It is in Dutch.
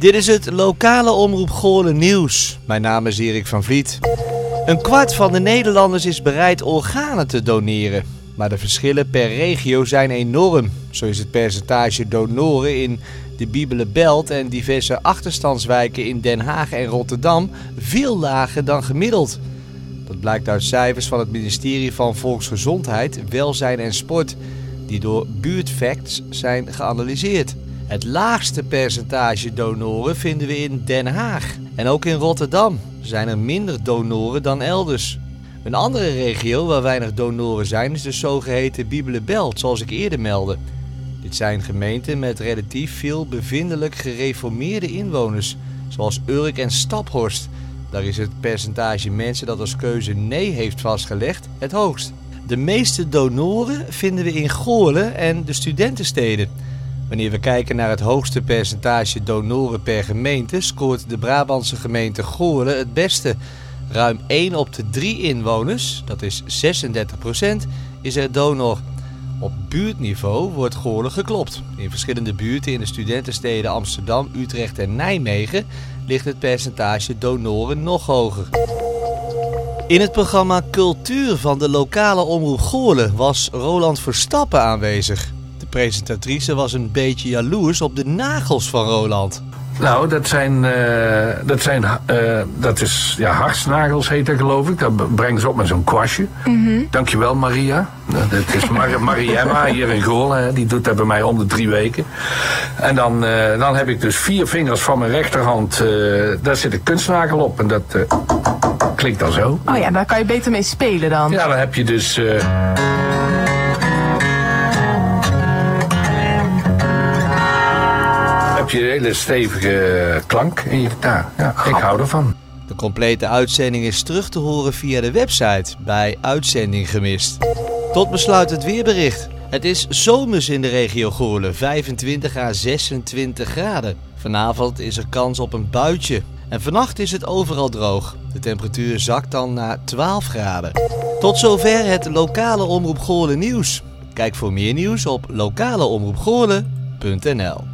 Dit is het lokale Omroep Goorlen nieuws. Mijn naam is Erik van Vliet. Een kwart van de Nederlanders is bereid organen te doneren. Maar de verschillen per regio zijn enorm. Zo is het percentage donoren in de Biebelenbelt en diverse achterstandswijken in Den Haag en Rotterdam veel lager dan gemiddeld. Dat blijkt uit cijfers van het ministerie van Volksgezondheid, Welzijn en Sport, die door Buurtfacts zijn geanalyseerd. Het laagste percentage donoren vinden we in Den Haag. En ook in Rotterdam zijn er minder donoren dan elders. Een andere regio waar weinig donoren zijn is de zogeheten Biebelenbelt, zoals ik eerder meldde. Dit zijn gemeenten met relatief veel bevindelijk gereformeerde inwoners, zoals Urk en Staphorst. Daar is het percentage mensen dat als keuze nee heeft vastgelegd het hoogst. De meeste donoren vinden we in Goorlen en de studentensteden. Wanneer we kijken naar het hoogste percentage donoren per gemeente, scoort de Brabantse gemeente Goorlen het beste. Ruim 1 op de 3 inwoners, dat is 36%, is er donor. Op buurtniveau wordt Goorlen geklopt. In verschillende buurten in de studentensteden Amsterdam, Utrecht en Nijmegen ligt het percentage donoren nog hoger. In het programma Cultuur van de lokale omroep Goorlen was Roland Verstappen aanwezig. Presentatrice was een beetje jaloers op de nagels van Roland. Nou, dat zijn, uh, dat zijn, uh, dat is, ja, hartsnagels heet dat geloof ik. Dat brengen ze op met zo'n kwastje. Mm -hmm. Dankjewel Maria. Dat is Mar Mariemma hier in Goorlen. Die doet dat bij mij om de drie weken. En dan, uh, dan heb ik dus vier vingers van mijn rechterhand. daar zit een kunstnagel op. En dat klinkt dan zo. Oh ja, daar kan je beter mee spelen dan. Ja, dan heb je dus... heb je een hele stevige klank in je gitaar. Ja, ik hou ervan. De complete uitzending is terug te horen via de website bij Uitzending Gemist. Tot besluit het weerbericht. Het is zomers in de regio Goorlen, 25 à 26 graden. Vanavond is er kans op een buitje. En vannacht is het overal droog. De temperatuur zakt dan naar 12 graden. Tot zover het lokale Omroep Goorlen nieuws. Kijk voor meer nieuws op lokaleomroepgoorlen.nl